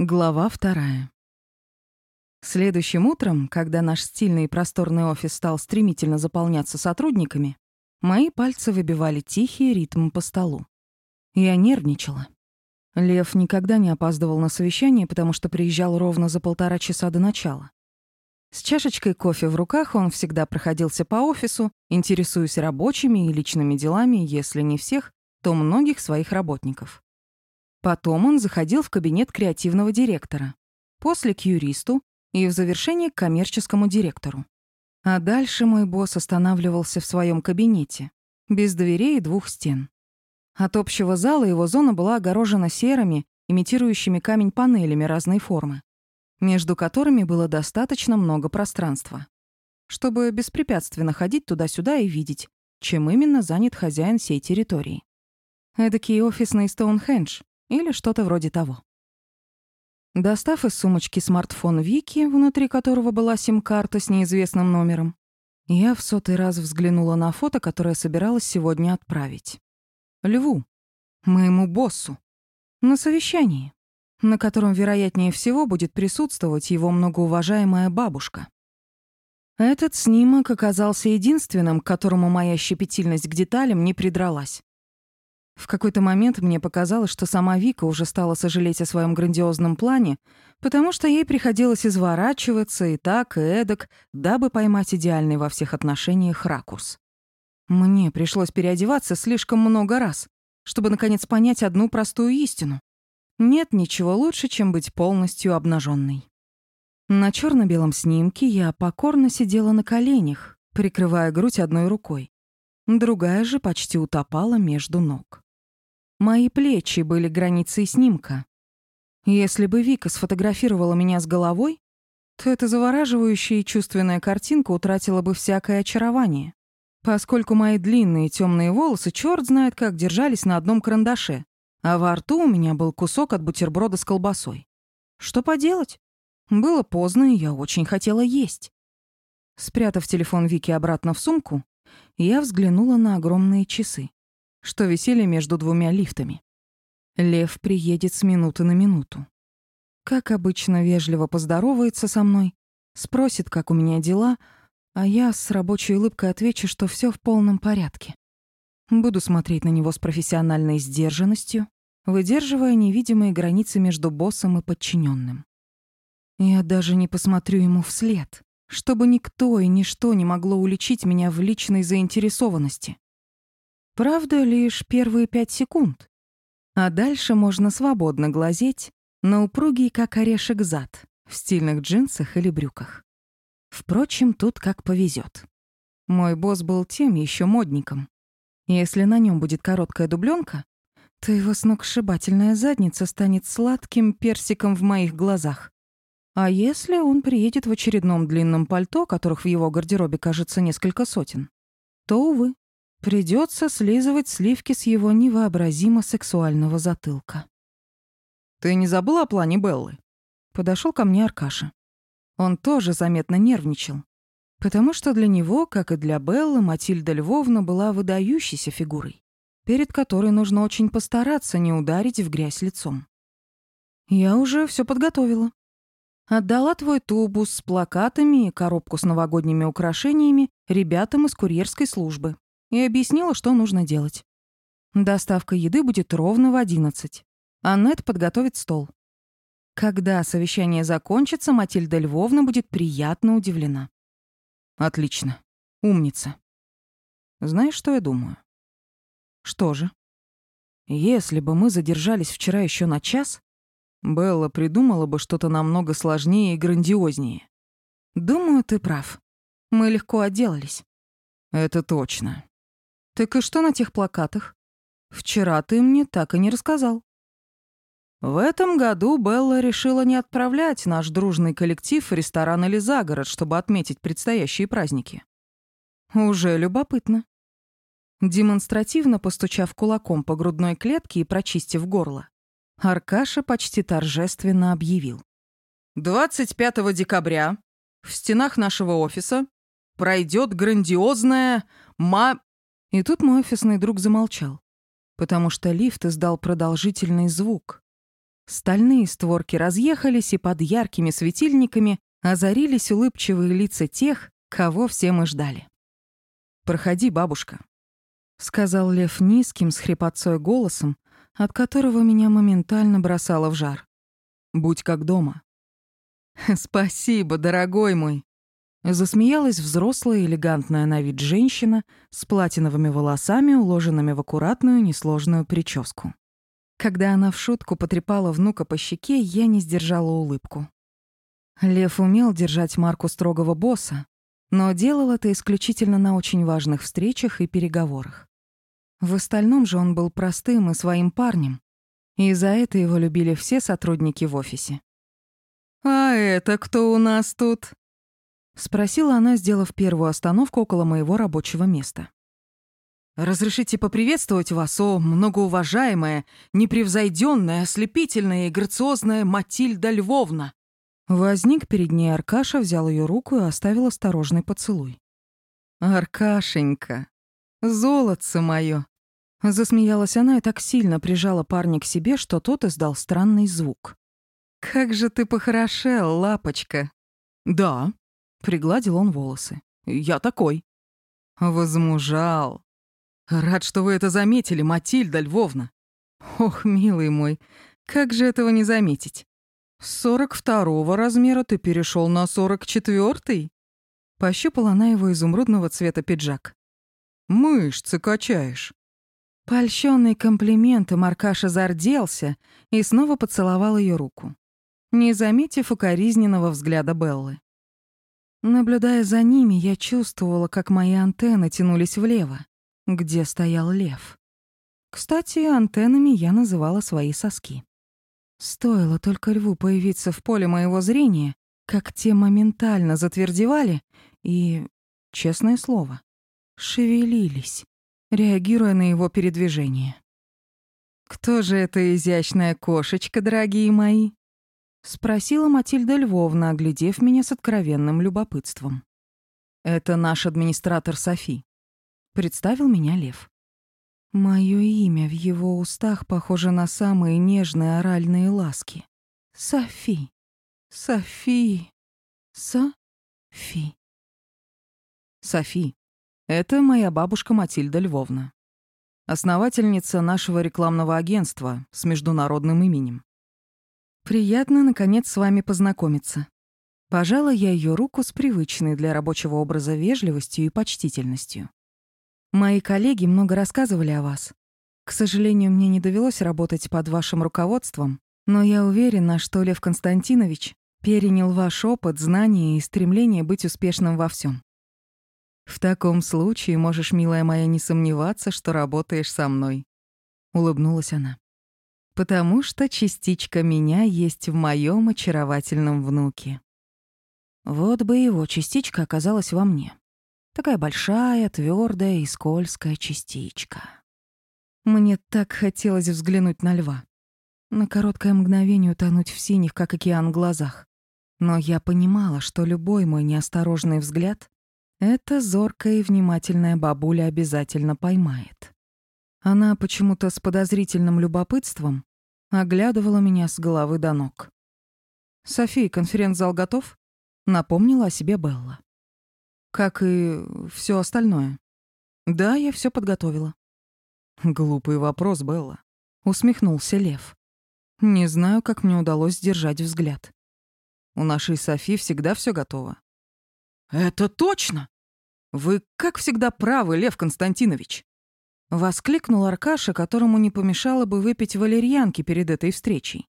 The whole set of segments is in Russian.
Глава вторая. Следующим утром, когда наш стильный и просторный офис стал стремительно заполняться сотрудниками, мои пальцы выбивали тихий ритм по столу. Я нервничала. Лев никогда не опаздывал на совещание, потому что приезжал ровно за полтора часа до начала. С чашечкой кофе в руках он всегда проходился по офису, интересуясь рабочими и личными делами, если не всех, то многих своих работников. Потом он заходил в кабинет креативного директора, после к юристу и в завершение к коммерческому директору. А дальше мой босс останавливался в своем кабинете, без дверей и двух стен. От общего зала его зона была огорожена серыми, имитирующими камень панелями разной формы, между которыми было достаточно много пространства, чтобы беспрепятственно ходить туда-сюда и видеть, чем именно занят хозяин всей территории. Эдакий офисный Стоунхендж, или что-то вроде того. Достав из сумочки смартфон Вики, внутри которого была сим-карта с неизвестным номером, я в сотый раз взглянула на фото, которое собиралась сегодня отправить. Льву, моему боссу, на совещании, на котором, вероятнее всего, будет присутствовать его многоуважаемая бабушка. Этот снимок оказался единственным, к которому моя щепетильность к деталям не придралась. В какой-то момент мне показалось, что сама Вика уже стала сожалеть о своем грандиозном плане, потому что ей приходилось изворачиваться и так, и эдак, дабы поймать идеальный во всех отношениях ракурс. Мне пришлось переодеваться слишком много раз, чтобы наконец понять одну простую истину. Нет ничего лучше, чем быть полностью обнаженной. На черно белом снимке я покорно сидела на коленях, прикрывая грудь одной рукой. Другая же почти утопала между ног. Мои плечи были границей снимка. Если бы Вика сфотографировала меня с головой, то эта завораживающая и чувственная картинка утратила бы всякое очарование, поскольку мои длинные темные волосы черт знает как держались на одном карандаше, а во рту у меня был кусок от бутерброда с колбасой. Что поделать? Было поздно, и я очень хотела есть. Спрятав телефон Вики обратно в сумку, я взглянула на огромные часы что висели между двумя лифтами. Лев приедет с минуты на минуту. Как обычно, вежливо поздоровается со мной, спросит, как у меня дела, а я с рабочей улыбкой отвечу, что все в полном порядке. Буду смотреть на него с профессиональной сдержанностью, выдерживая невидимые границы между боссом и подчиненным. Я даже не посмотрю ему вслед, чтобы никто и ничто не могло уличить меня в личной заинтересованности. Правда, лишь первые пять секунд. А дальше можно свободно глазеть на упругий, как орешек, зад в стильных джинсах или брюках. Впрочем, тут как повезет. Мой босс был тем еще модником. Если на нем будет короткая дубленка, то его сногсшибательная задница станет сладким персиком в моих глазах. А если он приедет в очередном длинном пальто, которых в его гардеробе кажется несколько сотен, то, увы, Придется слизывать сливки с его невообразимо сексуального затылка. «Ты не забыла о плане Беллы?» Подошел ко мне Аркаша. Он тоже заметно нервничал, потому что для него, как и для Беллы, Матильда Львовна была выдающейся фигурой, перед которой нужно очень постараться не ударить в грязь лицом. «Я уже все подготовила. Отдала твой тубус с плакатами и коробку с новогодними украшениями ребятам из курьерской службы и объяснила, что нужно делать. Доставка еды будет ровно в одиннадцать. Аннет подготовит стол. Когда совещание закончится, Матильда Львовна будет приятно удивлена. Отлично. Умница. Знаешь, что я думаю? Что же? Если бы мы задержались вчера еще на час, Белла придумала бы что-то намного сложнее и грандиознее. Думаю, ты прав. Мы легко отделались. Это точно. «Так и что на тех плакатах? Вчера ты мне так и не рассказал». В этом году Белла решила не отправлять наш дружный коллектив в ресторан или за город, чтобы отметить предстоящие праздники. Уже любопытно. Демонстративно постучав кулаком по грудной клетке и прочистив горло, Аркаша почти торжественно объявил. 25 декабря в стенах нашего офиса пройдет грандиозная ма... И тут мой офисный друг замолчал, потому что лифт издал продолжительный звук, Стальные створки разъехались, и под яркими светильниками озарились улыбчивые лица тех, кого все мы ждали. «Проходи, бабушка», — сказал Лев низким, с хрипотцой голосом, от которого меня моментально бросало в жар. «Будь как дома». «Спасибо, дорогой мой», Засмеялась взрослая, элегантная на вид женщина с платиновыми волосами, уложенными в аккуратную, несложную прическу. Когда она в шутку потрепала внука по щеке, я не сдержала улыбку. Лев умел держать марку строгого босса, но делал это исключительно на очень важных встречах и переговорах. В остальном же он был простым и своим парнем, и за это его любили все сотрудники в офисе. «А это кто у нас тут?» — спросила она, сделав первую остановку около моего рабочего места. «Разрешите поприветствовать вас, о многоуважаемая, непревзойденная, ослепительная и грациозная Матильда Львовна!» Возник перед ней Аркаша, взял ее руку и оставил осторожный поцелуй. «Аркашенька, золотце мое!» Засмеялась она и так сильно прижала парня к себе, что тот издал странный звук. «Как же ты похорошел, лапочка!» «Да», Пригладил он волосы. «Я такой». «Возмужал. Рад, что вы это заметили, Матильда Львовна. Ох, милый мой, как же этого не заметить? С сорок второго размера ты перешел на сорок четвертый? Пощупала она его изумрудного цвета пиджак. «Мышцы качаешь». Польщенный комплиментом Аркаша зарделся и снова поцеловал ее руку, не заметив укоризненного взгляда Беллы. Наблюдая за ними, я чувствовала, как мои антенны тянулись влево, где стоял лев. Кстати, антеннами я называла свои соски. Стоило только льву появиться в поле моего зрения, как те моментально затвердевали и, честное слово, шевелились, реагируя на его передвижение. «Кто же эта изящная кошечка, дорогие мои?» — спросила Матильда Львовна, оглядев меня с откровенным любопытством. «Это наш администратор Софи», — представил меня Лев. Моё имя в его устах похоже на самые нежные оральные ласки. Софи. Софи. Софи. Софи. Это моя бабушка Матильда Львовна. Основательница нашего рекламного агентства с международным именем. Приятно, наконец, с вами познакомиться. Пожала я ее руку с привычной для рабочего образа вежливостью и почтительностью. Мои коллеги много рассказывали о вас. К сожалению, мне не довелось работать под вашим руководством, но я уверена, что Лев Константинович перенял ваш опыт, знания и стремление быть успешным во всем. В таком случае можешь, милая моя, не сомневаться, что работаешь со мной. Улыбнулась она потому что частичка меня есть в моем очаровательном внуке. Вот бы его частичка оказалась во мне. Такая большая, твердая и скользкая частичка. Мне так хотелось взглянуть на льва. На короткое мгновение утонуть в синих, как океан, глазах. Но я понимала, что любой мой неосторожный взгляд эта зоркая и внимательная бабуля обязательно поймает. Она почему-то с подозрительным любопытством оглядывала меня с головы до ног. «София, конференц-зал готов?» — напомнила о себе Белла. «Как и все остальное». «Да, я все подготовила». «Глупый вопрос, Белла», — усмехнулся Лев. «Не знаю, как мне удалось сдержать взгляд. У нашей Софи всегда все готово». «Это точно! Вы, как всегда, правы, Лев Константинович!» Воскликнул Аркаша, которому не помешало бы выпить валерьянки перед этой встречей.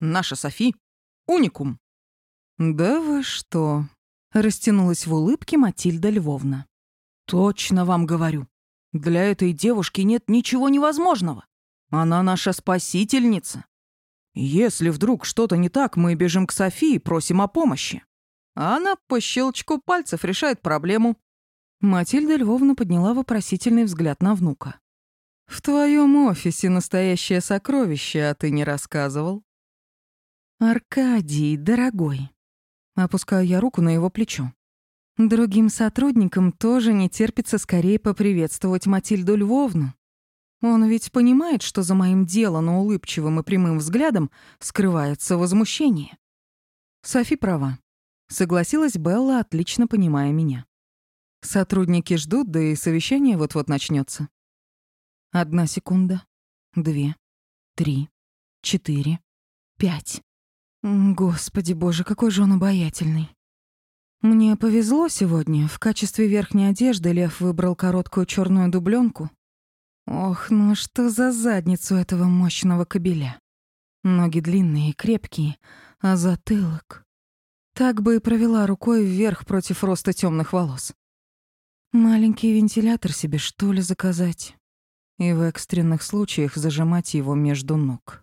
«Наша Софи — уникум!» «Да вы что?» — растянулась в улыбке Матильда Львовна. «Точно вам говорю. Для этой девушки нет ничего невозможного. Она наша спасительница. Если вдруг что-то не так, мы бежим к Софии и просим о помощи. Она по щелчку пальцев решает проблему. Матильда Львовна подняла вопросительный взгляд на внука. «В твоем офисе настоящее сокровище, а ты не рассказывал?» «Аркадий, дорогой», — опускаю я руку на его плечо. «Другим сотрудникам тоже не терпится скорее поприветствовать Матильду Львовну. Он ведь понимает, что за моим делано улыбчивым и прямым взглядом скрывается возмущение. Софи права. Согласилась Белла, отлично понимая меня. Сотрудники ждут, да и совещание вот-вот начнется. Одна секунда, две, три, четыре, пять. Господи боже, какой же он обаятельный. Мне повезло сегодня. В качестве верхней одежды Лев выбрал короткую черную дубленку. Ох, ну что за задницу этого мощного кобеля. Ноги длинные и крепкие, а затылок... Так бы и провела рукой вверх против роста темных волос. Маленький вентилятор себе, что ли, заказать? И в экстренных случаях зажимать его между ног.